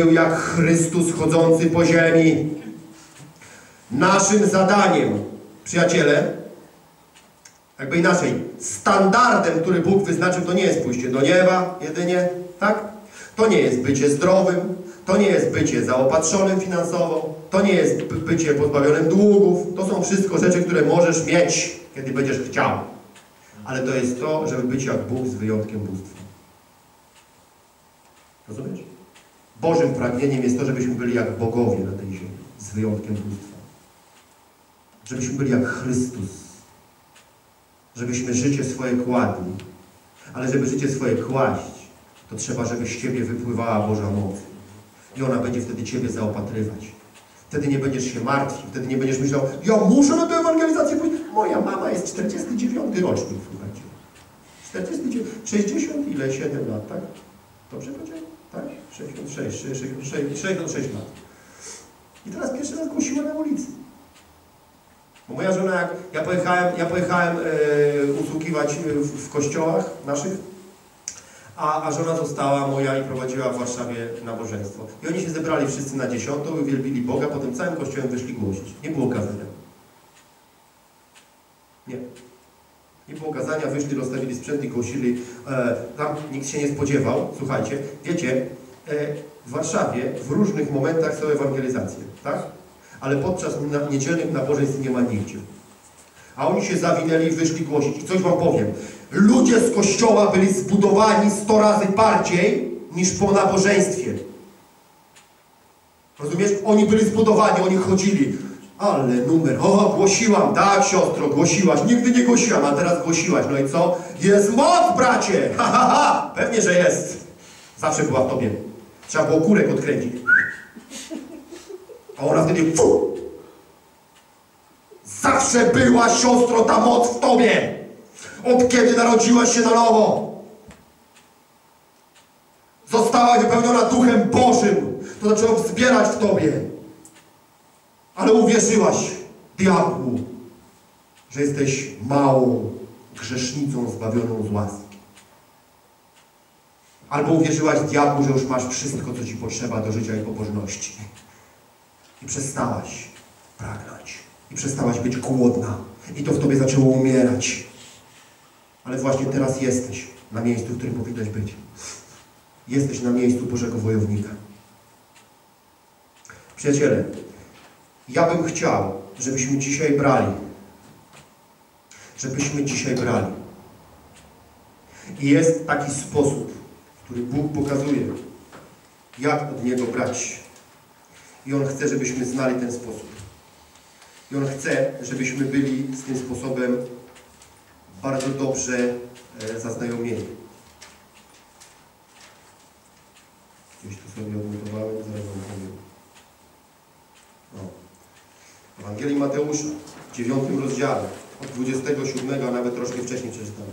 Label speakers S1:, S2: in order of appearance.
S1: był jak Chrystus chodzący po ziemi. Naszym zadaniem, przyjaciele, jakby inaczej, standardem, który Bóg wyznaczył, to nie jest pójście do nieba jedynie, tak? To nie jest bycie zdrowym, to nie jest bycie zaopatrzonym finansowo, to nie jest by- bycie pozbawionym długów. To są wszystko rzeczy, które możesz mieć, kiedy będziesz chciał. Ale to jest to, żeby być jak Bóg z wyjątkiem bóstwa. Rozumiesz? Bożym pragnieniem jest to, żebyśmy byli jak bogowie na tej ziemi, z wyjątkiem bóstwa. Żebyśmy byli jak Chrystus. Żebyśmy życie swoje kładli. Ale żeby życie swoje kłaść, to trzeba, żeby z Ciebie wypływała Boża moc. I ona będzie wtedy Ciebie zaopatrywać. Wtedy nie będziesz się martwił, wtedy nie będziesz myślał, ja muszę na tę ewangelizację pójść. Moja mama jest 49 rocznik, słuchajcie. 49, 60 ile? 7 lat, tak? Dobrze powiedziałem? Tak? 66, 66, 66 lat. I teraz pierwszy raz głosiła na ulicy. Bo moja żona, jak ja pojechałem, ja pojechałem e, usługiwać w, w kościołach naszych, a, a żona została moja i prowadziła w Warszawie nabożeństwo. I oni się zebrali wszyscy na dziesiątą i uwielbili Boga, potem całym kościołem wyszli głosić. Nie było kazania. Nie. Nie było kazania, wyszli, rozstawili sprzęt i głosili. E, tam nikt się nie spodziewał. Słuchajcie, wiecie, e, w Warszawie w różnych momentach są ewangelizacje, tak? Ale podczas na, niedzielnych nabożeństw nie ma nigdzie. A oni się zawinęli i wyszli głosić. I coś wam powiem. Ludzie z kościoła byli zbudowani 100 razy bardziej niż po nabożeństwie. Rozumiesz? Oni byli zbudowani, oni chodzili. Ale numer, o, głosiłam, tak siostro, głosiłaś, nigdy nie głosiłam, a teraz głosiłaś, no i co? Jest moc, bracie! Ha, ha, ha! Pewnie, że jest. Zawsze była w tobie. Trzeba było kurek odkręcić. A ona wtedy, fu! Zawsze była, siostro, ta moc w tobie! Od kiedy narodziłaś się na nowo! Została wypełniona Duchem Bożym. To zaczęło wzbierać w tobie. Ale uwierzyłaś, diabłu, że jesteś małą grzesznicą zbawioną z łaski. Albo uwierzyłaś diabłu, że już masz wszystko, co ci potrzeba do życia i pobożności. I przestałaś pragnąć. I przestałaś być głodna. I to w tobie zaczęło umierać. Ale właśnie teraz jesteś na miejscu, w którym powinnaś być. Jesteś na miejscu Bożego Wojownika. Przyjaciele, ja bym chciał, żebyśmy dzisiaj brali. Żebyśmy dzisiaj brali. I jest taki sposób, który Bóg pokazuje, jak od Niego brać. I On chce, żebyśmy znali ten sposób. I On chce, żebyśmy byli z tym sposobem bardzo dobrze e, zaznajomieni. Gdzieś tu sobie odnotowałem, zaraz Wam powiem. Ewangelii Mateusza, w dziewiątym rozdziale, od 27, a nawet troszkę wcześniej przeczytamy.